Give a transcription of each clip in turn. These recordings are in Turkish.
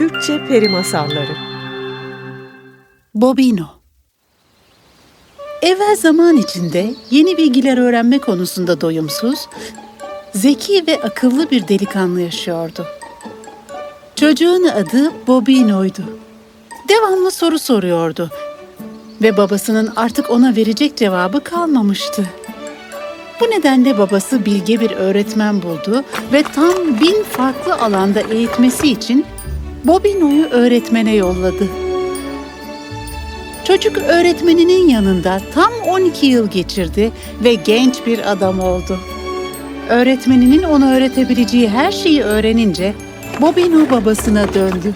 Türkçe Peri Masalları Bobino Evvel zaman içinde yeni bilgiler öğrenme konusunda doyumsuz, zeki ve akıllı bir delikanlı yaşıyordu. Çocuğun adı Bobino'ydu. Devamlı soru soruyordu ve babasının artık ona verecek cevabı kalmamıştı. Bu nedenle babası bilge bir öğretmen buldu ve tam bin farklı alanda eğitmesi için Bobino'yu öğretmene yolladı. Çocuk öğretmeninin yanında tam 12 yıl geçirdi ve genç bir adam oldu. Öğretmeninin ona öğretebileceği her şeyi öğrenince Bobino babasına döndü.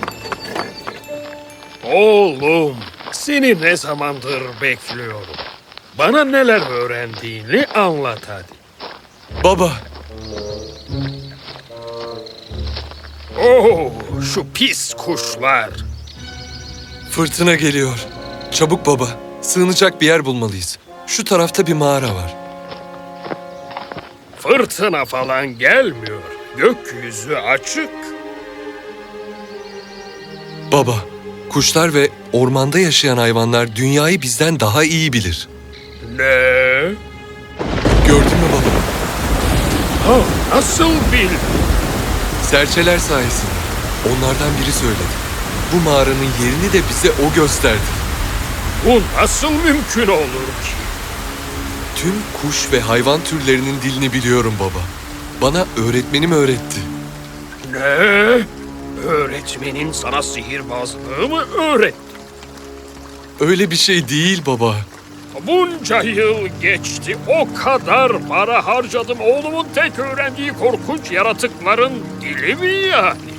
Oğlum, seni ne zamandır bekliyorum. Bana neler öğrendiğini anlat hadi. Baba, Oo, şu pis kuşlar. fırtına geliyor. Çabuk baba, sığınacak bir yer bulmalıyız. Şu tarafta bir mağara var. Fırtına falan gelmiyor. Gökyüzü açık. Baba, kuşlar ve ormanda yaşayan hayvanlar dünyayı bizden daha iyi bilir. Ne? Gördün mü baba? Ha, nasıl bil? Serçeler sayesinde. Onlardan biri söyledi. Bu mağaranın yerini de bize o gösterdi. Bu nasıl mümkün olur ki? Tüm kuş ve hayvan türlerinin dilini biliyorum baba. Bana öğretmenim öğretti. Ne? Öğretmenin sana sihirbazlığı mı öğretti? Öyle bir şey değil baba. Bunca yıl geçti. O kadar para harcadım. Oğlumun tek öğrendiği korkunç yaratıkların dili mi yani?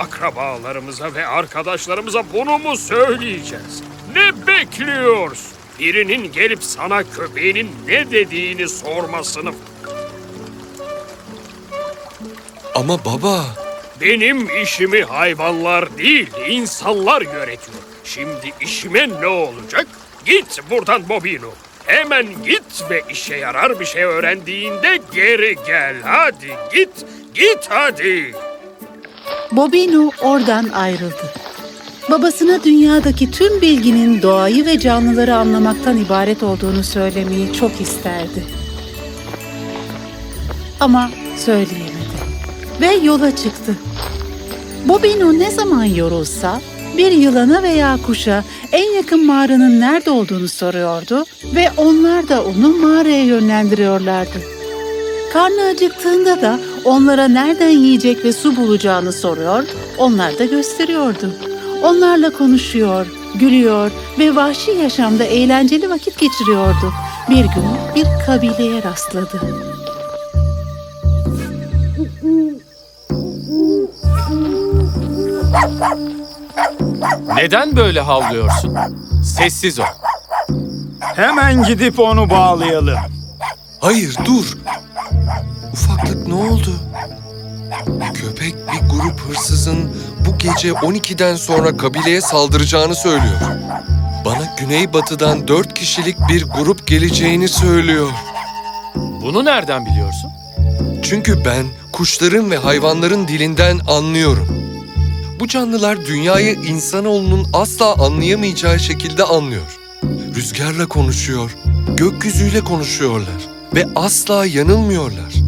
Akrabalarımıza ve arkadaşlarımıza bunu mu söyleyeceğiz? Ne bekliyorsun? Birinin gelip sana köpeğinin ne dediğini sormasını. Ama baba, Benim işimi hayvanlar değil, insanlar yönetiyor. Şimdi işime ne olacak? Git buradan Bobino. Hemen git ve işe yarar bir şey öğrendiğinde geri gel. Hadi git, git hadi. Bobino oradan ayrıldı. Babasına dünyadaki tüm bilginin doğayı ve canlıları anlamaktan ibaret olduğunu söylemeyi çok isterdi. Ama söyleyemedi ve yola çıktı. Bobino ne zaman yorulsa bir yılana veya kuşa en yakın mağaranın nerede olduğunu soruyordu ve onlar da onu mağaraya yönlendiriyorlardı. Karnı acıktığında da onlara nereden yiyecek ve su bulacağını soruyor, onlar da gösteriyordu. Onlarla konuşuyor, gülüyor ve vahşi yaşamda eğlenceli vakit geçiriyordu. Bir gün bir kabileye rastladı. Neden böyle havlıyorsun? Sessiz ol. Hemen gidip onu bağlayalım. hayır dur. Oldu? Köpek bir grup hırsızın bu gece 12'den sonra kabileye saldıracağını söylüyor. Bana güneybatıdan dört kişilik bir grup geleceğini söylüyor. Bunu nereden biliyorsun? Çünkü ben kuşların ve hayvanların dilinden anlıyorum. Bu canlılar dünyayı insanoğlunun asla anlayamayacağı şekilde anlıyor. Rüzgarla konuşuyor, gökyüzüyle konuşuyorlar ve asla yanılmıyorlar.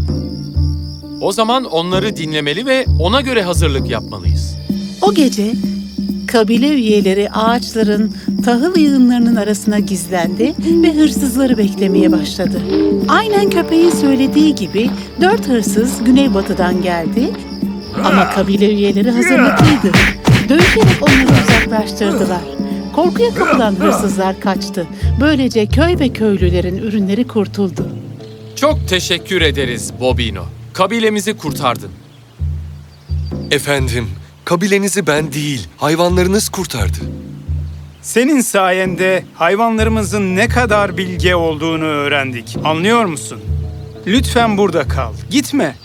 O zaman onları dinlemeli ve ona göre hazırlık yapmalıyız. O gece kabile üyeleri ağaçların tahıl yığınlarının arasına gizlendi ve hırsızları beklemeye başladı. Aynen köpeğin söylediği gibi dört hırsız güneybatıdan geldi ama kabile üyeleri hazırlıklıydı. Dövüşerek onları uzaklaştırdılar. Korkuya kapılan hırsızlar kaçtı. Böylece köy ve köylülerin ürünleri kurtuldu. Çok teşekkür ederiz Bobino. Kabilemizi kurtardın. Efendim, kabilenizi ben değil, hayvanlarınız kurtardı. Senin sayende hayvanlarımızın ne kadar bilge olduğunu öğrendik. Anlıyor musun? Lütfen burada kal. Gitme.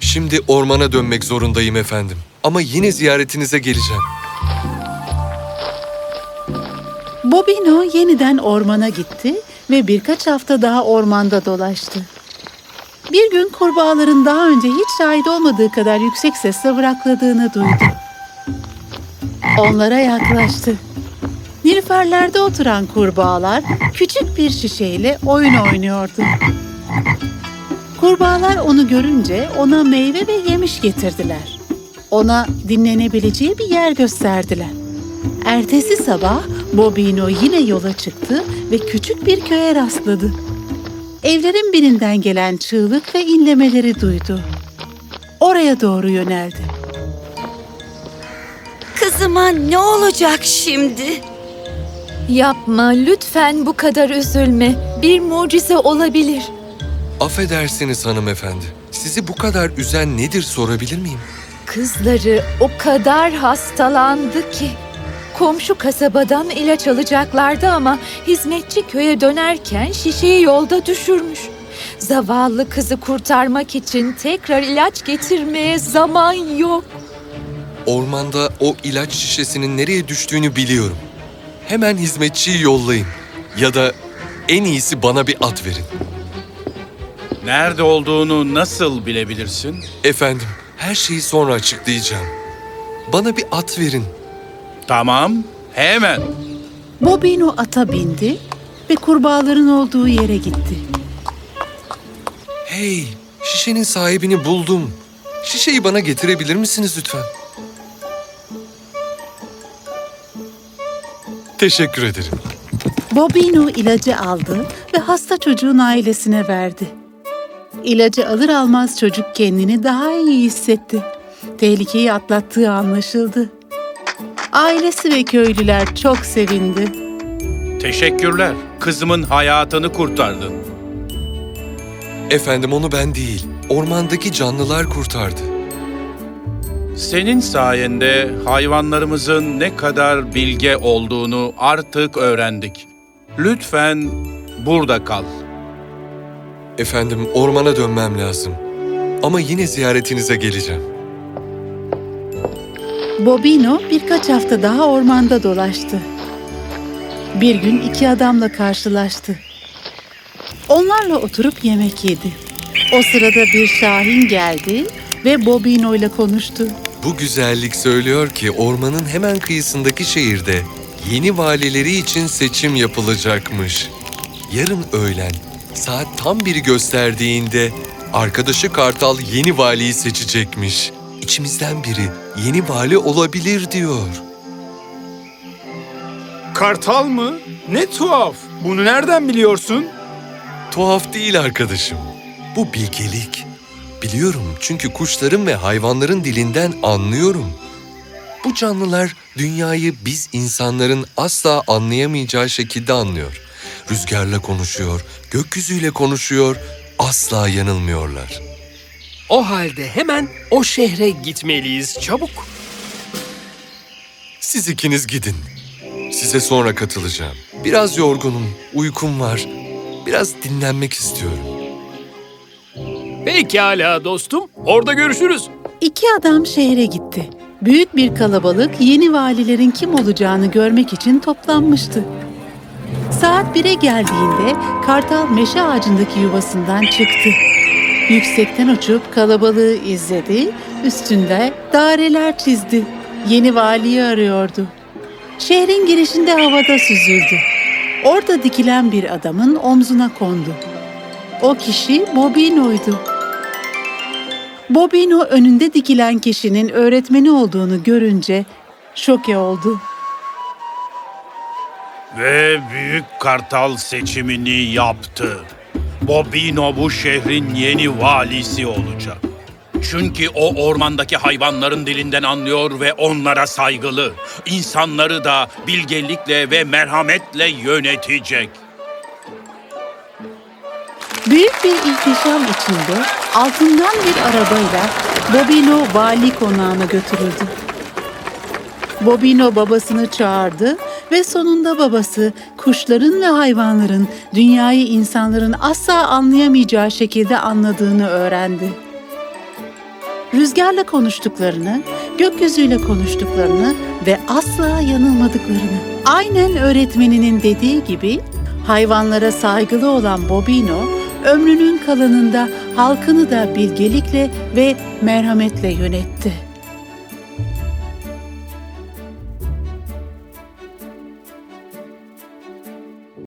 Şimdi ormana dönmek zorundayım efendim. Ama yine ziyaretinize geleceğim. Bobino yeniden ormana gitti ve birkaç hafta daha ormanda dolaştı. Bir gün kurbağaların daha önce hiç şahit olmadığı kadar yüksek sesle bırakladığını duydu. Onlara yaklaştı. Nilüferlerde oturan kurbağalar küçük bir şişeyle oyun oynuyordu. Kurbağalar onu görünce ona meyve ve yemiş getirdiler. Ona dinlenebileceği bir yer gösterdiler. Ertesi sabah Bobino yine yola çıktı ve küçük bir köye rastladı. Evlerin birinden gelen çığlık ve inlemeleri duydu. Oraya doğru yöneldi. Kızıma ne olacak şimdi? Yapma, lütfen bu kadar üzülme. Bir mucize olabilir. Affedersiniz hanımefendi. Sizi bu kadar üzen nedir sorabilir miyim? Kızları o kadar hastalandı ki. Komşu kasabadan ilaç alacaklardı ama hizmetçi köye dönerken şişeyi yolda düşürmüş. Zavallı kızı kurtarmak için tekrar ilaç getirmeye zaman yok. Ormanda o ilaç şişesinin nereye düştüğünü biliyorum. Hemen hizmetçiyi yollayın. Ya da en iyisi bana bir at verin. Nerede olduğunu nasıl bilebilirsin? Efendim, her şeyi sonra açıklayacağım. Bana bir at verin. Tamam, hemen. Bobino ata bindi ve kurbağaların olduğu yere gitti. Hey, şişenin sahibini buldum. Şişeyi bana getirebilir misiniz lütfen? Teşekkür ederim. Bobino ilacı aldı ve hasta çocuğun ailesine verdi. İlacı alır almaz çocuk kendini daha iyi hissetti. Tehlikeyi atlattığı anlaşıldı. Ailesi ve köylüler çok sevindi. Teşekkürler. Kızımın hayatını kurtardın. Efendim onu ben değil, ormandaki canlılar kurtardı. Senin sayende hayvanlarımızın ne kadar bilge olduğunu artık öğrendik. Lütfen burada kal. Efendim ormana dönmem lazım. Ama yine ziyaretinize geleceğim. Bobino birkaç hafta daha ormanda dolaştı. Bir gün iki adamla karşılaştı. Onlarla oturup yemek yedi. O sırada bir şahin geldi ve Bobino ile konuştu. Bu güzellik söylüyor ki ormanın hemen kıyısındaki şehirde yeni valileri için seçim yapılacakmış. Yarın öğlen saat tam biri gösterdiğinde arkadaşı Kartal yeni valiyi seçecekmiş. İçimizden biri yeni vali olabilir diyor. Kartal mı? Ne tuhaf. Bunu nereden biliyorsun? Tuhaf değil arkadaşım. Bu bilgelik. Biliyorum çünkü kuşların ve hayvanların dilinden anlıyorum. Bu canlılar dünyayı biz insanların asla anlayamayacağı şekilde anlıyor. Rüzgarla konuşuyor, gökyüzüyle konuşuyor, asla yanılmıyorlar. O halde hemen o şehre gitmeliyiz çabuk. Siz ikiniz gidin. Size sonra katılacağım. Biraz yorgunum, uykum var. Biraz dinlenmek istiyorum. Pekala dostum. Orada görüşürüz. İki adam şehre gitti. Büyük bir kalabalık yeni valilerin kim olacağını görmek için toplanmıştı. Saat 1'e geldiğinde kartal meşe ağacındaki yuvasından çıktı. Yüksekten uçup kalabalığı izledi, üstünde daireler çizdi. Yeni valiyi arıyordu. Şehrin girişinde havada süzüldü. Orada dikilen bir adamın omzuna kondu. O kişi Bobino'ydu. Bobino önünde dikilen kişinin öğretmeni olduğunu görünce şoke oldu. Ve büyük kartal seçimini yaptı. Bobino bu şehrin yeni valisi olacak. Çünkü o ormandaki hayvanların dilinden anlıyor ve onlara saygılı. İnsanları da bilgelikle ve merhametle yönetecek. Büyük bir ihtişam içinde altından bir arabayla Bobino vali konağına götürüldü. Bobino babasını çağırdı ve sonunda babası kuşların ve hayvanların dünyayı insanların asla anlayamayacağı şekilde anladığını öğrendi. Rüzgarla konuştuklarını, gökyüzüyle konuştuklarını ve asla yanılmadıklarını. Aynen öğretmeninin dediği gibi hayvanlara saygılı olan Bobino, ömrünün kalanında halkını da bilgelikle ve merhametle yönetti.